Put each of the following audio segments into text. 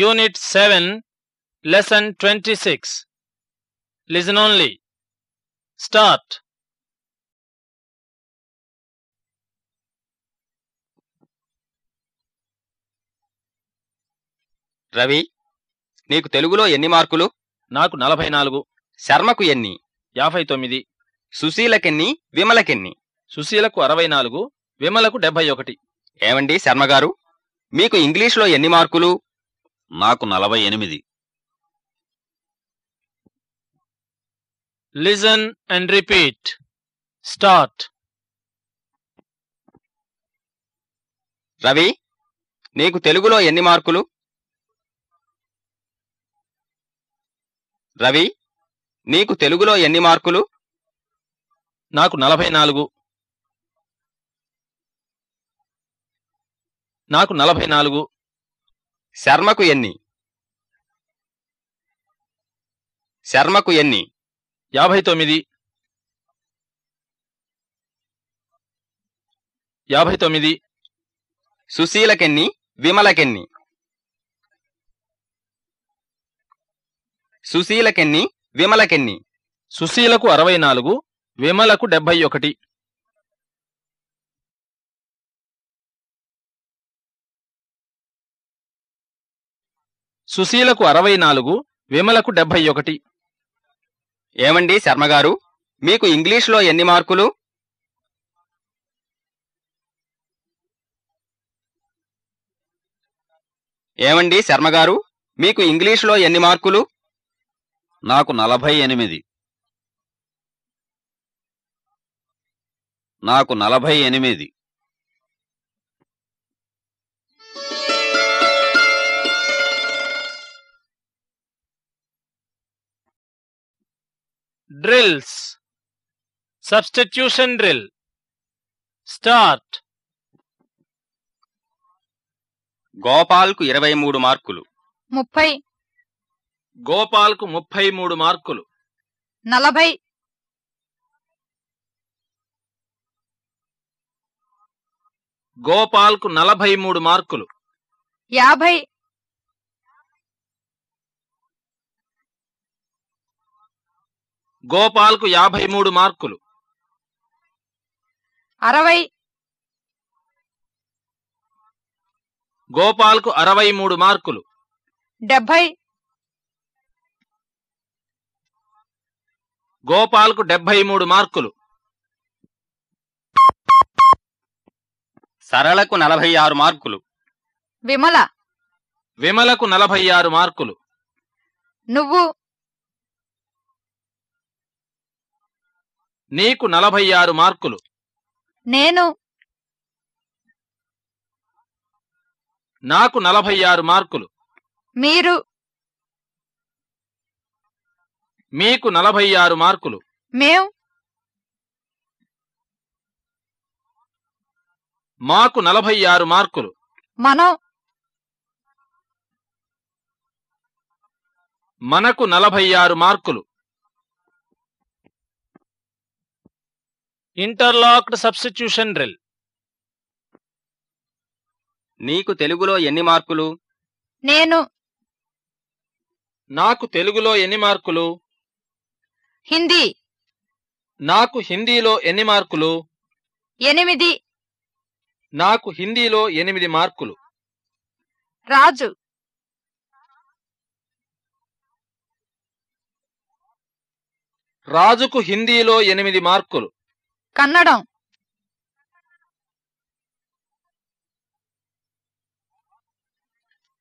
Unit 7, Lesson 26. Listen only. Start. Ravi నీకు తెలుగులో ఎన్ని మార్కులు? నాకు నలభై నాలుగు. శర్మకు ఎన్ని? యాభై తొమ్మిది. సుశీలకెన్ని? విమలకెన్ని? సుశీలకు అరవై నాలుగు విమలకు డెబ్బై ఒకటి. ఏమండి శర్మగారు? మీకు ఇంగ్లీష్లో ఎన్ని మార్కులు? నాకు నలభై ఎనిమిది. Listen and repeat start Ravi నీకు తెలుగులో ఎన్ని మార్కులు? రవి నీకు తెలుగులో ఎన్ని మార్కులు? నాకు నలభై నాలుగు. నాకు నలభై నాలుగు. శర్మకు ఎన్ని? శర్మకు ఎన్ని? యాభై తొమ్మిది. యాభై తొమ్మిది. సుశీలకెన్ని? విమలకెన్ని? సుశీలకెన్ని? విమలకెన్ని? సుశీలకు అరవై నాలుగు విమలకు డెబ్బై ఒకటి. సుశీలకు అరవై నాలుగు విమలకు డెబ్బై ఒకటి. ఏమండి శర్మగారు? మీకు ఇంగ్లీష్లో ఎన్ని మార్కులు? ఏమండి శర్మగారు? మీకు ఇంగ్లీష్లో ఎన్ని మార్కులు? నాకు నలభై ఎనిమిది. నాకు నలభై ఎనిమిది. డ్రిల్స్ సబ్స్టిట్యూషన్ డ్రిల్ స్టార్ట్ గోపాల్కు ఇరవై మూడు మార్కులు. ముప్పై. గోపాల్కు ముప్పై మూడు మార్కులు. నలభై. గోపాల్కు నలభై మూడు మార్కులు. యాభై. గోపాల్కు యాభై మూడు మార్కులు. అరవై. గోపాల్కు అరవై మూడు మార్కులు. డెబ్బై గోపాల్కు డెబ్బై మూడు మార్కులు. సరళకు నలభై ఆరు మార్కులు. విమల. విమలకు నలభై ఆరు మార్కులు. నువ్వు. నీకు నలభై ఆరు మార్కులు. నేను నాకు నలభై ఆరు మార్కులు. మీరు మీకు నలభై ఆరు మార్కులు. మేం మాకు నలభై ఆరు మార్కులు. మనం మనకు నలభై ఆరు మార్కులు. Interlocked substitution drill. నీకు తెలుగులో ఎన్ని మార్కులు? నేను. నాకు తెలుగులో ఎన్ని మార్కులు? హిందీ. నాకు హిందీలో ఎన్ని మార్కులు? ఎనిమిది. నాకు హిందీలో ఎనిమిది మార్కులు. రాజు. రాజుకు హిందీలో ఎనిమిది మార్కులు. కన్నడం.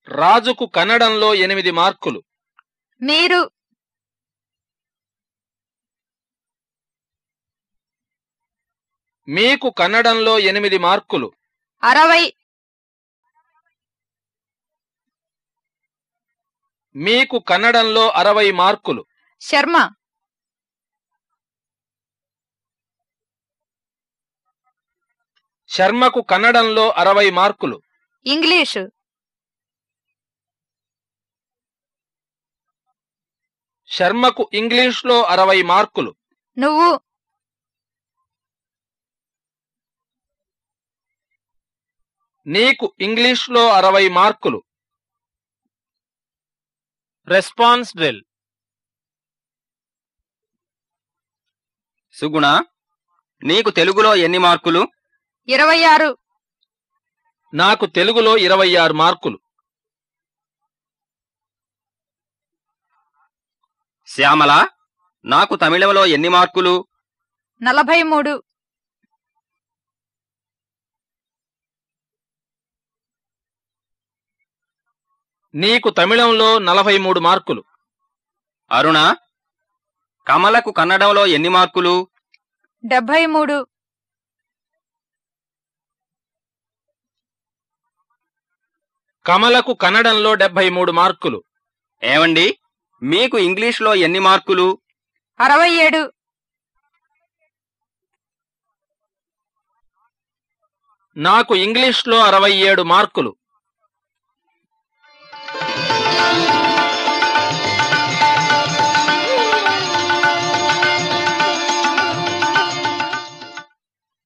రాజుకు కన్నడంలో ఎనిమిది మార్కులు. మీరు? మీకు కన్నడంలో ఎనిమిది మార్కులు. అరవై. మీకు కన్నడంలో అరవై మార్కులు. శర్మ. శర్మకు కన్నడంలో అరవై మార్కులు. ఇంగ్లీషు. శర్మకు ఇంగ్లీష్లో అరవై మార్కులు. నువ్వు? నీకు ఇంగ్లీష్లో అరవై మార్కులు. రెస్పాన్స్ డ్రిల్ సుగుణ నీకు తెలుగులో ఎన్ని మార్కులు? ఇరవై ఆరు. నాకు తెలుగులో ఇరవై ఆరు మార్కులు. శ్యామల నాకు తమిళంలో ఎన్ని మార్కులు? నలభై మూడు. నీకు తమిళంలో నలభై మూడు మార్కులు. అరుణ కమలకు కన్నడంలో ఎన్ని మార్కులు? డెబ్బై మూడు. కమలకు కన్నడంలో డెబ్బై మూడు మార్కులు. ఏమండి? మీకు ఇంగ్లీష్లో ఎన్ని మార్కులు? అరవై ఏడు. నాకు ఇంగ్లీష్లో అరవై ఏడు మార్కులు.